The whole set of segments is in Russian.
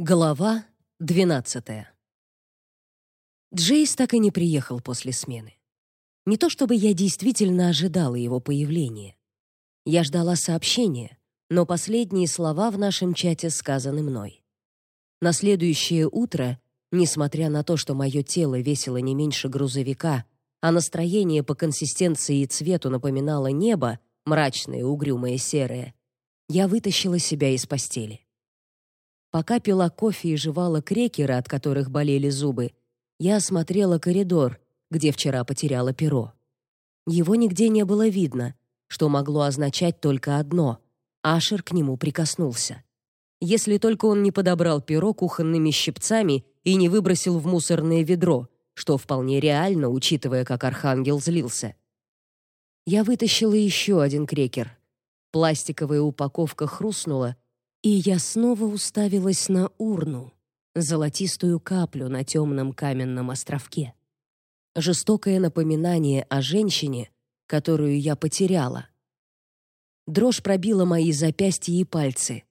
Глава 12. Джейс так и не приехал после смены. Не то чтобы я действительно ожидала его появления. Я ждала сообщения, но последние слова в нашем чате сказаны мной. На следующее утро, несмотря на то, что мое тело весило не меньше грузовика, а настроение по консистенции и цвету напоминало небо, мрачное, угрюмое, серое, я вытащила себя из постели. Пока пила кофе и жевала крекеры, от которых болели зубы, я осмотрела коридор, где вчера потеряла перо. Его нигде не было видно, что могло означать только одно — Ашер к нему прикоснулся. Если только он не подобрал перо кухонными щипцами и не выбросил в мусорное ведро, что вполне реально, учитывая, как Архангел злился. Я вытащила еще один крекер. Пластиковая упаковка хрустнула — и я снова уставилась на урну, золотистую каплю на темном каменном островке. Жестокое напоминание о женщине, которую я потеряла. Дрожь пробила мои запястья и пальцы.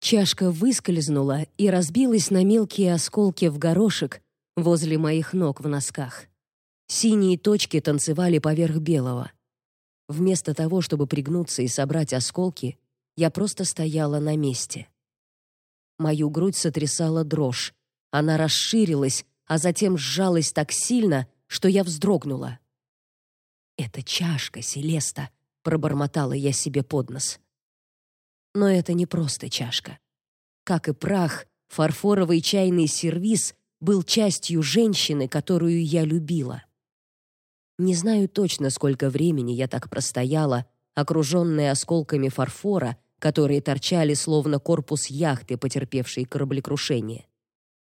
Чашка выскользнула и разбилась на мелкие осколки в горошек возле моих ног в носках. Синие точки танцевали поверх белого. Вместо того, чтобы пригнуться и собрать осколки, я просто стояла на месте. Мою грудь сотрясала дрожь. Она расширилась, а затем сжалась так сильно, что я вздрогнула. «Это чашка, Селеста», — пробормотала я себе под нос. Но это не просто чашка. Как и прах, фарфоровый чайный сервиз был частью женщины, которую я любила. Не знаю точно, сколько времени я так простояла, окруженная осколками фарфора, которые торчали словно корпус яхты, потерпевшей кораблекрушение.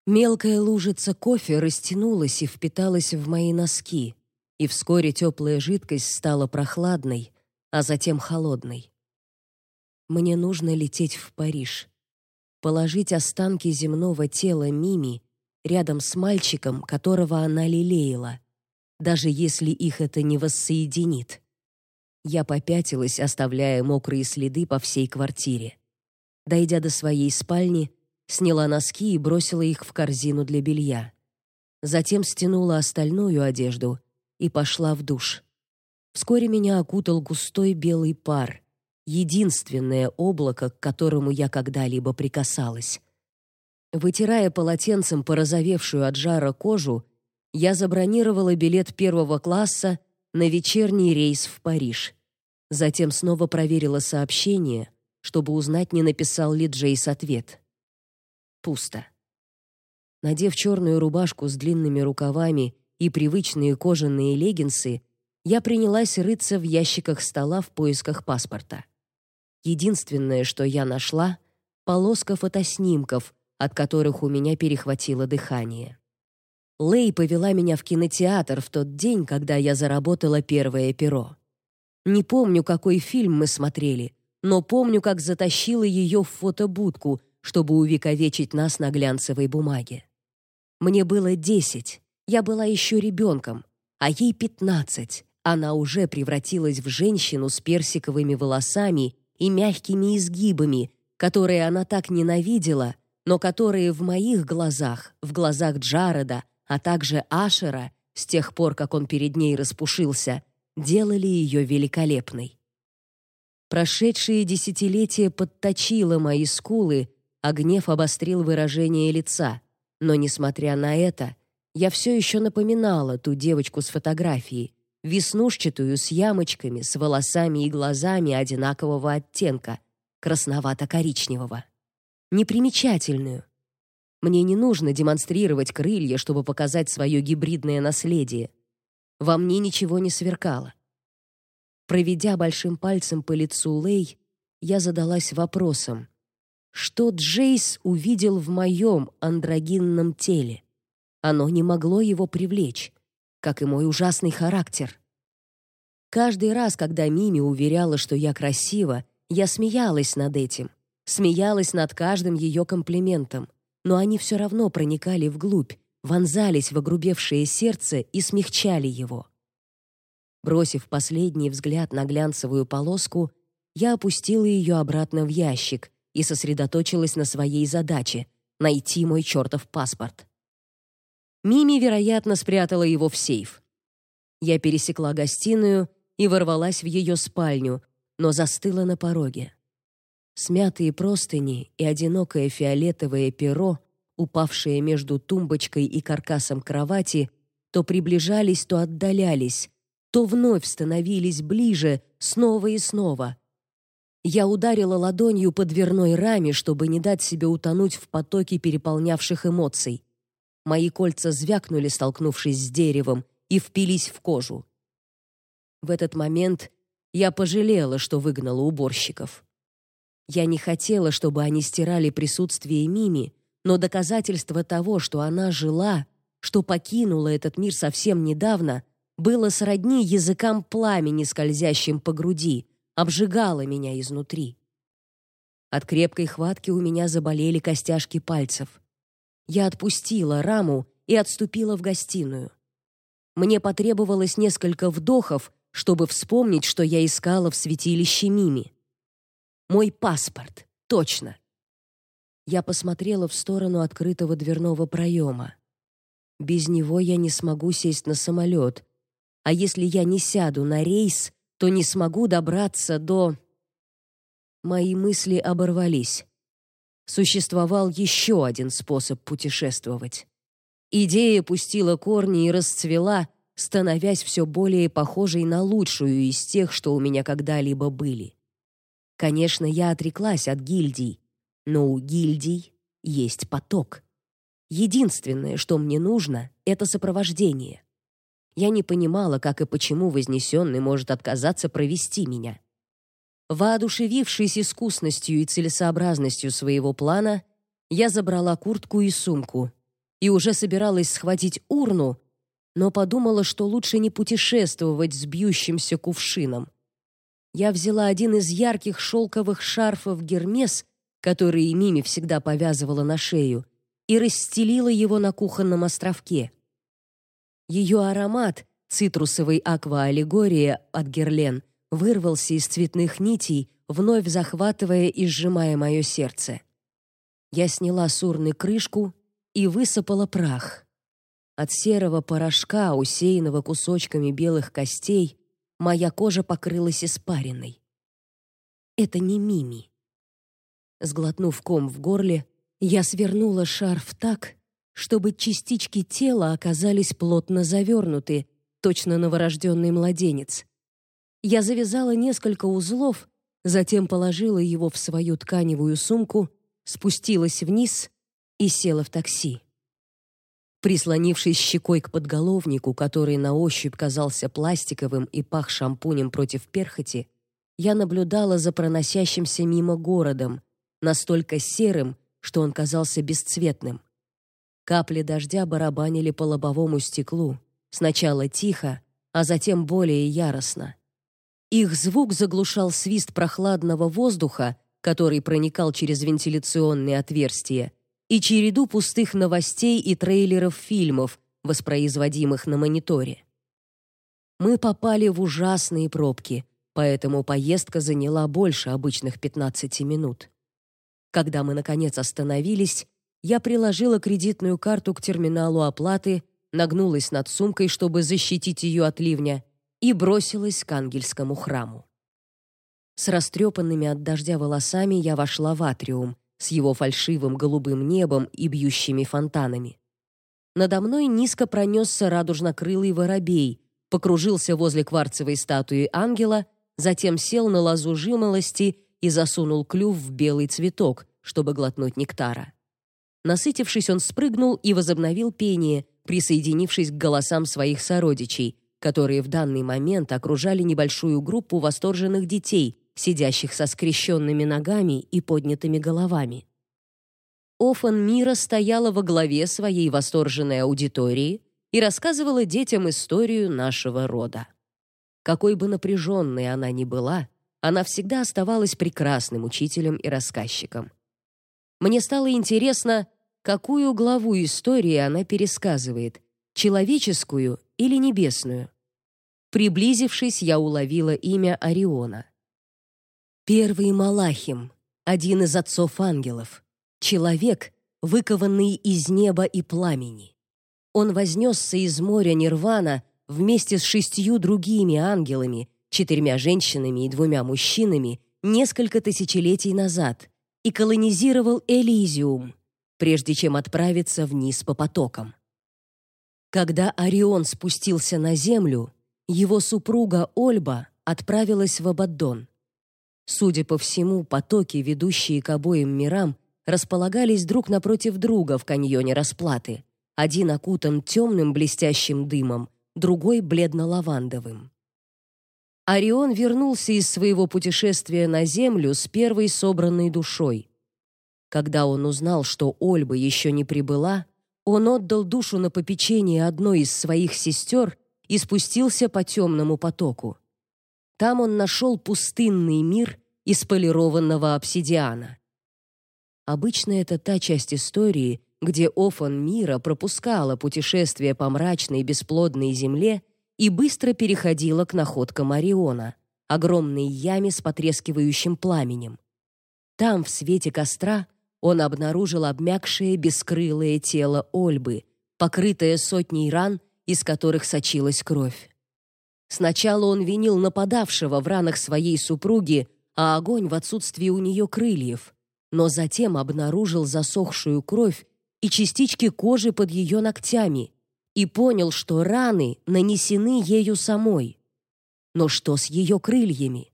Мелкая лужица кофе растянулась и впиталась в мои носки, и вскоре теплая жидкость стала прохладной, а затем холодной. Мне нужно лететь в Париж, положить останки земного тела Мими рядом с мальчиком, которого она лелеяла, даже если их это не воссоединит. Я попятилась, оставляя мокрые следы по всей квартире. Дойдя до своей спальни, сняла носки и бросила их в корзину для белья. Затем стянула остальную одежду и пошла в душ. Вскоре меня окутал густой белый пар, единственное облако, к которому я когда-либо прикасалась. Вытирая полотенцем порозовевшую от жара кожу, я забронировала билет первого класса на вечерний рейс в Париж. Затем снова проверила сообщение, чтобы узнать, не написал ли Джейс ответ. Пусто. Надев черную рубашку с длинными рукавами и привычные кожаные леггинсы, я принялась рыться в ящиках стола в поисках паспорта. Единственное, что я нашла полоска фотоснимков, от которых у меня перехватило дыхание. Лей повела меня в кинотеатр в тот день, когда я заработала первое перо. Не помню, какой фильм мы смотрели, но помню, как затащила ее в фотобудку, чтобы увековечить нас на глянцевой бумаге. Мне было десять, я была еще ребенком, а ей пятнадцать. Она уже превратилась в женщину с персиковыми волосами и мягкими изгибами, которые она так ненавидела, но которые в моих глазах, в глазах Джареда, а также Ашера, с тех пор, как он перед ней распушился, делали ее великолепной. Прошедшие десятилетия подточило мои скулы, а гнев обострил выражение лица. Но, несмотря на это, я все еще напоминала ту девочку с фотографии, веснушчатую, с ямочками, с волосами и глазами одинакового оттенка, красновато-коричневого. Непримечательную, мне не нужно демонстрировать крылья, чтобы показать свое гибридное наследие. Во мне ничего не сверкало. Проведя большим пальцем по лицу Лей, я задалась вопросом: что Джейс увидел в моем андрогинном теле? Оно не могло его привлечь, как и мой ужасный характер. Каждый раз, когда Мими уверяла, что я красива, я смеялась над этим, смеялась над каждым ее комплиментом но они все равно проникали вглубь, вонзались в огрубевшее сердце и смягчали его. Бросив последний взгляд на глянцевую полоску, я опустила ее обратно в ящик и сосредоточилась на своей задаче найти мой чертов паспорт. Мими, вероятно, спрятала его в сейф. Я пересекла гостиную и ворвалась в ее спальню, но застыла на пороге. Смятые простыни и одинокое фиолетовое перо, упавшее между тумбочкой и каркасом кровати, то приближались, то отдалялись, то вновь становились ближе снова и снова. Я ударила ладонью по дверной раме, чтобы не дать себе утонуть в потоке переполнявших эмоций. Мои кольца звякнули, столкнувшись с деревом, и впились в кожу. В этот момент я пожалела, что выгнала уборщиков. Я не хотела, чтобы они стирали присутствие Мими, но доказательство того, что она жила, что покинула этот мир совсем недавно, было сродни языкам пламени, скользящим по груди, обжигало меня изнутри. От крепкой хватки у меня заболели костяшки пальцев. Я отпустила раму и отступила в гостиную. Мне потребовалось несколько вдохов, чтобы вспомнить, что я искала в святилище Мими. Мой паспорт, точно. Я посмотрела в сторону открытого дверного проема. Без него я не смогу сесть на самолет, а если я не сяду на рейс, то не смогу добраться до Мои мысли оборвались. Существовал еще один способ путешествовать. Идея пустила корни и расцвела, становясь все более похожей на лучшую из тех, что у меня когда-либо были. Конечно, я отреклась от гильдий, но у гильдий есть поток. Единственное, что мне нужно это сопровождение. Я не понимала, как и почему вознесенный может отказаться провести меня. Воодушевившись искусностью и целесообразностью своего плана, я забрала куртку и сумку и уже собиралась схватить урну, но подумала, что лучше не путешествовать с бьющимся кувшином. Я взяла один из ярких шелковых шарфов Гермес, которые Мими всегда повязывала на шею, и расстелила его на кухонном островке. Ее аромат, цитрусовый аква-аллегория от Герлен, вырвался из цветных нитей, вновь захватывая и сжимая мое сердце. Я сняла с урны крышку и высыпала прах. От серого порошка, усеянного кусочками белых костей, моя кожа покрылась испариной. Это не Мими. Сглотнув ком в горле, я свернула шарф так, чтобы частички тела оказались плотно завернуты, точно новорожденный младенец. Я завязала несколько узлов, затем положила его в свою тканевую сумку, спустилась вниз и села в такси. Прислонившись щекой к подголовнику, который на ощупь казался пластиковым и пах шампунем против перхоти, я наблюдала за проносящимся мимо городом, настолько серым, что он казался бесцветным. Капли дождя барабанили по лобовому стеклу, сначала тихо, а затем более яростно. Их звук заглушал свист прохладного воздуха, который проникал через вентиляционные отверстия, и череду пустых новостей и трейлеров фильмов, воспроизводимых на мониторе. Мы попали в ужасные пробки, поэтому поездка заняла больше обычных 15 минут. Когда мы наконец остановились, я приложила кредитную карту к терминалу оплаты, нагнулась над сумкой, чтобы защитить ее от ливня, и бросилась к ангельскому храму. С растрепанными от дождя волосами я вошла в атриум с его фальшивым голубым небом и бьющими фонтанами. Надо мной низко пронесся радужно-крылый воробей, покружился возле кварцевой статуи ангела, затем сел на лозу жимолости и засунул клюв в белый цветок, чтобы глотнуть нектара. Насытившись, он спрыгнул и возобновил пение, присоединившись к голосам своих сородичей, которые в данный момент окружали небольшую группу восторженных детей, сидящих со скрещенными ногами и поднятыми головами. Офан Мира стояла во главе своей восторженной аудитории и рассказывала детям историю нашего рода. Какой бы напряженной она ни была, она всегда оставалась прекрасным учителем и рассказчиком. Мне стало интересно, какую главу истории она пересказывает, человеческую или небесную. Приблизившись, я уловила имя Ориона. Первый Малахим, один из отцов ангелов, человек, выкованный из неба и пламени. Он вознесся из моря Нирвана вместе с шестью другими ангелами, четырьмя женщинами и двумя мужчинами несколько тысячелетий назад и колонизировал Элизиум, прежде чем отправиться вниз по потокам. Когда Орион спустился на землю, его супруга Ольба отправилась в Абаддон. Судя по всему, потоки, ведущие к обоим мирам, располагались друг напротив друга в каньоне Расплаты. Один окутан темным блестящим дымом, другой бледно-лавандовым. Орион вернулся из своего путешествия на землю с первой собранной душой. Когда он узнал, что Ольба еще не прибыла, он отдал душу на попечение одной из своих сестер и спустился по темному потоку. Там он нашел пустынный мир из полированного обсидиана. Обычно это та часть истории, где Офан мира пропускала путешествие по мрачной бесплодной земле и быстро переходила к находкам Ориона, огромной яме с потрескивающим пламенем. Там, в свете костра, он обнаружил обмякшее бескрылое тело Ольбы, покрытое сотней ран, из которых сочилась кровь. Сначала он винил нападавшего в ранах своей супруги, а огонь в отсутствии у нее крыльев, но затем обнаружил засохшую кровь и частички кожи под ее ногтями и понял, что раны нанесены ею самой. Но что с ее крыльями?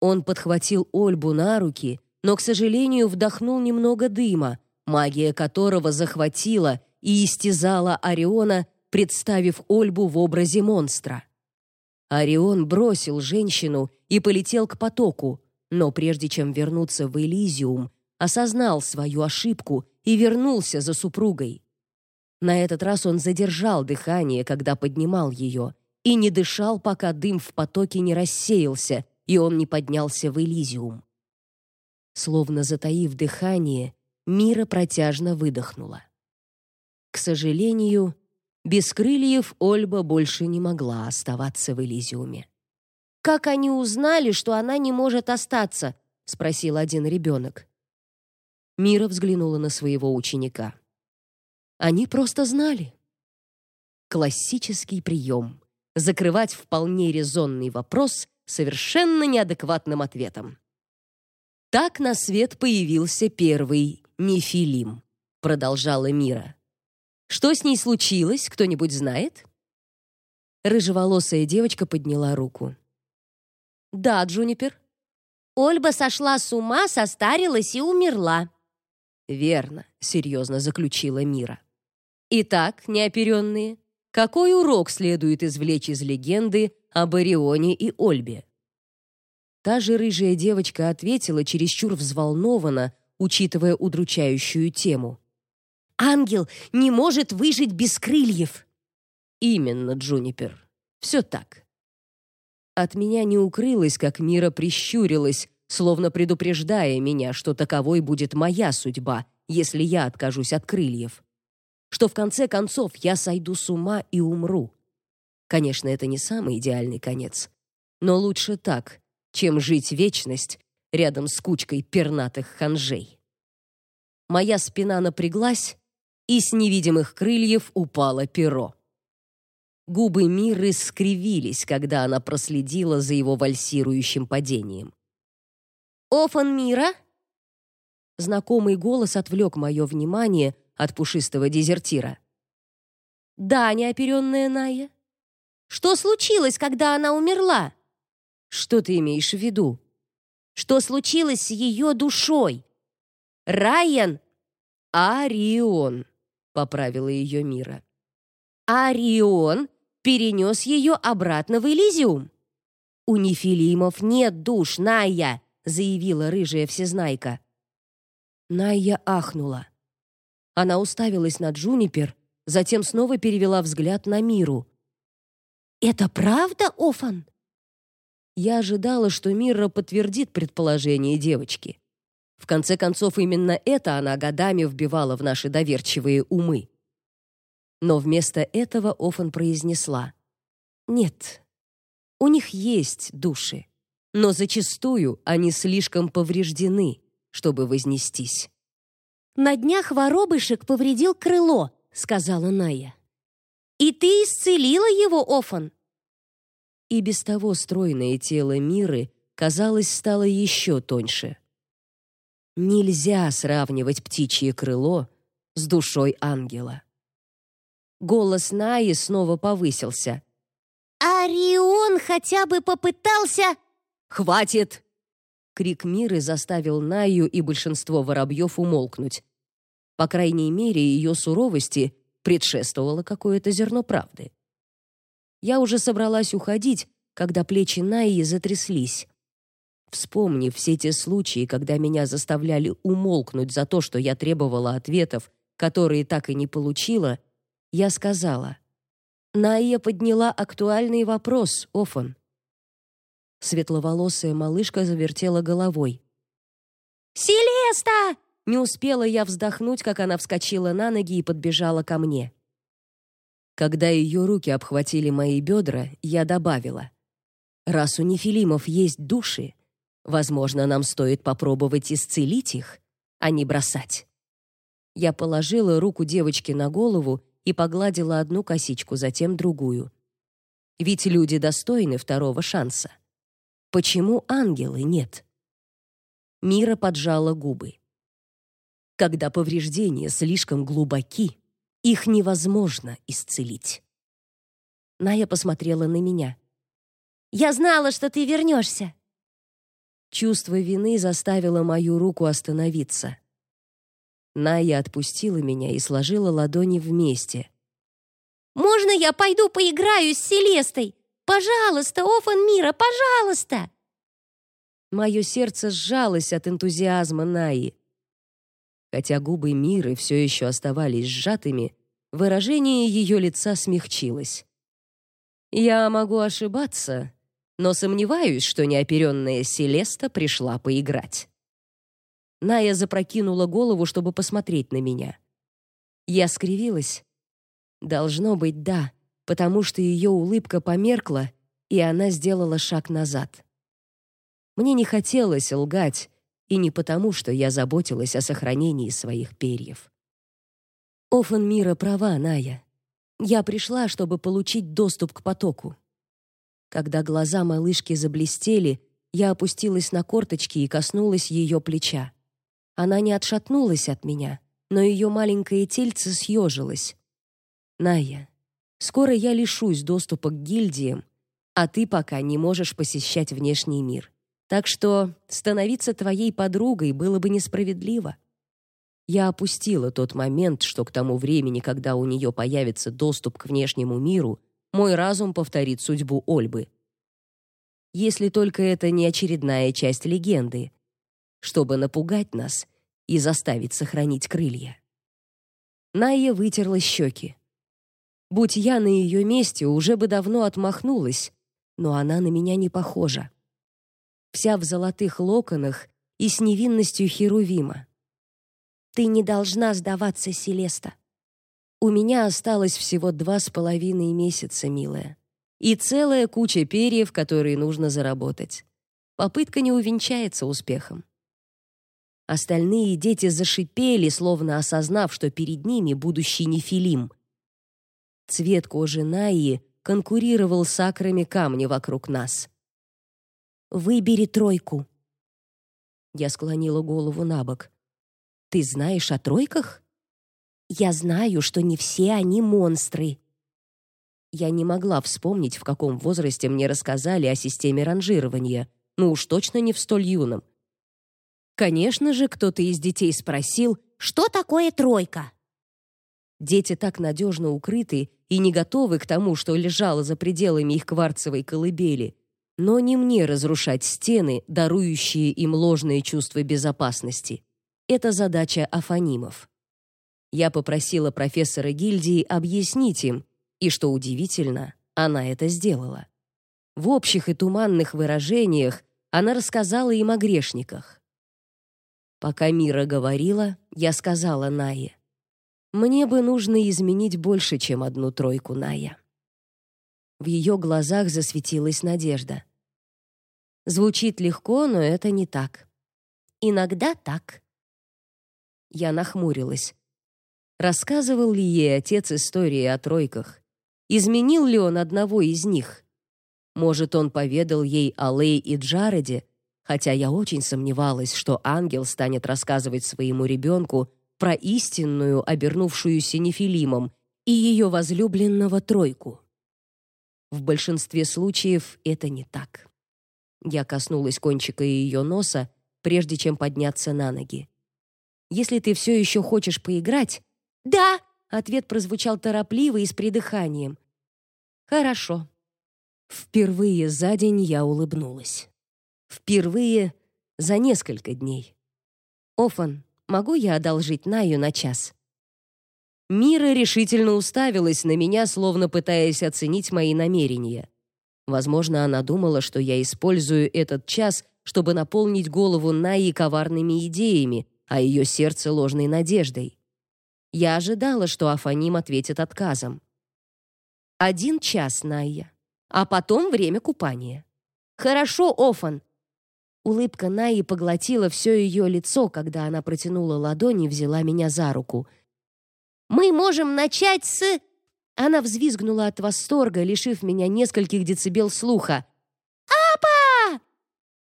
Он подхватил Ольбу на руки, но, к сожалению, вдохнул немного дыма, магия которого захватила и истязала Ориона, представив Ольбу в образе монстра. Орион бросил женщину и полетел к потоку, но прежде чем вернуться в Элизиум, осознал свою ошибку и вернулся за супругой. На этот раз он задержал дыхание, когда поднимал ее, и не дышал, пока дым в потоке не рассеялся, и он не поднялся в Элизиум. Словно затаив дыхание, Мира протяжно выдохнула. К сожалению, без крыльев Ольба больше не могла оставаться в Элизиуме. «Как они узнали, что она не может остаться?» — спросил один ребенок. Мира взглянула на своего ученика. Они просто знали. Классический прием — закрывать вполне резонный вопрос совершенно неадекватным ответом. Так на свет появился первый Нефилим, продолжала Мира. Что с ней случилось, кто-нибудь знает? Рыжеволосая девочка подняла руку. Да, Джунипер. Ольба сошла с ума, состарилась и умерла. Верно, серьезно заключила Мира. Итак, неоперенные, какой урок следует извлечь из легенды об Орионе и Ольбе? Та же рыжая девочка ответила чересчур взволнованно, учитывая удручающую тему. Ангел не может выжить без крыльев. Именно, Джунипер. Все так. От меня не укрылось, как Мира прищурилась, словно предупреждая меня, что таковой будет моя судьба, если я откажусь от крыльев. Что в конце концов я сойду с ума и умру. Конечно, это не самый идеальный конец, но лучше так, чем жить вечность рядом с кучкой пернатых ханжей. Моя спина напряглась, и с невидимых крыльев упало перо. Губы Миры скривились, когда она проследила за его вальсирующим падением. «Офан Мира?» Знакомый голос отвлек мое внимание от пушистого дезертира. «Да, неоперенная Ная. Что случилось, когда она умерла?» «Что ты имеешь в виду?» «Что случилось с ее душой?» «Райан!» «Арион!» поправила ее Мира. Орион перенес ее обратно в Элизиум. У нефилимов нет душ, Ная, заявила рыжая всезнайка. Ная ахнула. Она уставилась на Джунипер, затем снова перевела взгляд на Миру. Это правда, Офан? Я ожидала, что Мира подтвердит предположение девочки. В конце концов, именно это она годами вбивала в наши доверчивые умы. Но вместо этого Офан произнесла: "Нет. У них есть души, но зачастую они слишком повреждены, чтобы вознестись. «На днях воробышек повредил крыло», — сказала Ная. «И ты исцелила его, Офан?» И без того стройное тело Миры, казалось, стало еще тоньше. Нельзя сравнивать птичье крыло с душой ангела. Голос Наи снова повысился. «Орион хотя бы попытался...» «Хватит!» Крик Миры заставил Наю и большинство воробьев умолкнуть. По крайней мере, ее суровости предшествовало какое-то зерно правды. Я уже собралась уходить, когда плечи Наи затряслись. Вспомнив все те случаи, когда меня заставляли умолкнуть за то, что я требовала ответов, которые так и не получила, я сказала: "Наия подняла актуальный вопрос, Офан. Светловолосая малышка завертела головой. «Селеста!» Не успела я вздохнуть, как она вскочила на ноги и подбежала ко мне. Когда ее руки обхватили мои бедра, я добавила. «Раз у нефилимов есть души, возможно, нам стоит попробовать исцелить их, а не бросать». Я положила руку девочки на голову и погладила одну косичку, затем другую. Ведь люди достойны второго шанса. Почему ангелы нет? Мира поджала губы. Когда повреждения слишком глубоки, их невозможно исцелить. Ная посмотрела на меня. Я знала, что ты вернешься. Чувство вины заставило мою руку остановиться. Ная отпустила меня и сложила ладони вместе. Можно я пойду поиграю с Селестой? Пожалуйста, Офан Мира, пожалуйста!» Мое сердце сжалось от энтузиазма Наи. Хотя губы Миры все еще оставались сжатыми, выражение ее лица смягчилось. «Я могу ошибаться, но сомневаюсь, что неоперенная Селеста пришла поиграть». Ная запрокинула голову, чтобы посмотреть на меня. Я скривилась. «Должно быть, да потому что ее улыбка померкла, и она сделала шаг назад. Мне не хотелось лгать, и не потому, что я заботилась о сохранении своих перьев. Офан Мира права, Ная. Я пришла, чтобы получить доступ к потоку. Когда глаза малышки заблестели, я опустилась на корточки и коснулась ее плеча. Она не отшатнулась от меня, но ее маленькое тельце съежилось. Ная, Скоро я лишусь доступа к гильдиям, а ты пока не можешь посещать внешний мир. Так что становиться твоей подругой было бы несправедливо. Я опустила тот момент, что к тому времени, когда у нее появится доступ к внешнему миру, мой разум повторит судьбу Ольбы. Если только это не очередная часть легенды, чтобы напугать нас и заставить сохранить крылья. Найя вытерла щеки. Будь я на ее месте, уже бы давно отмахнулась, но она на меня не похожа. Вся в золотых локонах и с невинностью Херувима. Ты не должна сдаваться, Селеста. У меня осталось всего два с половиной месяца, милая, и целая куча перьев, которые нужно заработать. Попытка не увенчается успехом. Остальные дети зашипели, словно осознав, что перед ними будущий нефилим, Цвет кожи Наи конкурировал с акрами камня вокруг нас. «Выбери тройку». Я склонила голову на бок. «Ты знаешь о тройках?» «Я знаю, что не все они монстры». Я не могла вспомнить, в каком возрасте мне рассказали о системе ранжирования, но уж точно не в столь юном. Конечно же, кто-то из детей спросил, что такое тройка. Дети так надежно укрыты и не готовы к тому, что лежало за пределами их кварцевой колыбели. Но не мне разрушать стены, дарующие им ложные чувства безопасности. Это задача афанимов. Я попросила профессора гильдии объяснить им, и что удивительно, она это сделала. В общих и туманных выражениях она рассказала им о грешниках. Пока Мира говорила, я сказала Нае: мне бы нужно изменить больше, чем одну тройку, Ная. В ее глазах засветилась надежда. Звучит легко, но это не так. Иногда так. Я нахмурилась. Рассказывал ли ей отец истории о тройках? Изменил ли он одного из них? Может, он поведал ей о Лей и Джареде, хотя я очень сомневалась, что ангел станет рассказывать своему ребенку про истинную, обернувшуюся Нефилимом, и ее возлюбленного тройку. В большинстве случаев это не так. Я коснулась кончика ее носа, прежде чем подняться на ноги. Если ты все еще хочешь поиграть? Да, ответ прозвучал торопливо и с придыханием. Хорошо. Впервые за день я улыбнулась. Впервые за несколько дней. Офан, могу я одолжить Наю на час? Мира решительно уставилась на меня, словно пытаясь оценить мои намерения. Возможно, она думала, что я использую этот час, чтобы наполнить голову Наи коварными идеями, а ее сердце ложной надеждой. Я ожидала, что Афаним ответит отказом. Один час, Найя, а потом время купания. Хорошо, Офан. Улыбка Наи поглотила все ее лицо, когда она протянула ладони и взяла меня за руку. Мы можем начать с Она взвизгнула от восторга, лишив меня нескольких децибел слуха. Апа!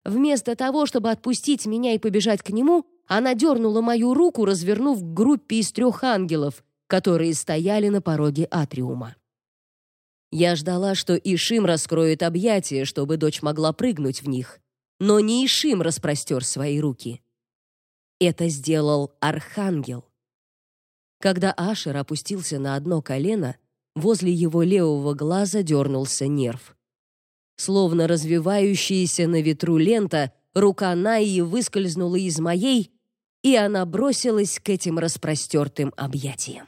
Вместо того, чтобы отпустить меня и побежать к нему, она дернула мою руку, развернув к группе из трех ангелов, которые стояли на пороге атриума. Я ждала, что Ишим раскроет объятия, чтобы дочь могла прыгнуть в них, но не Ишим распростер свои руки. Это сделал архангел. Когда Ашер опустился на одно колено, возле его левого глаза дернулся нерв. Словно развивающаяся на ветру лента, рука Наи выскользнула из моей, и она бросилась к этим распростертым объятиям.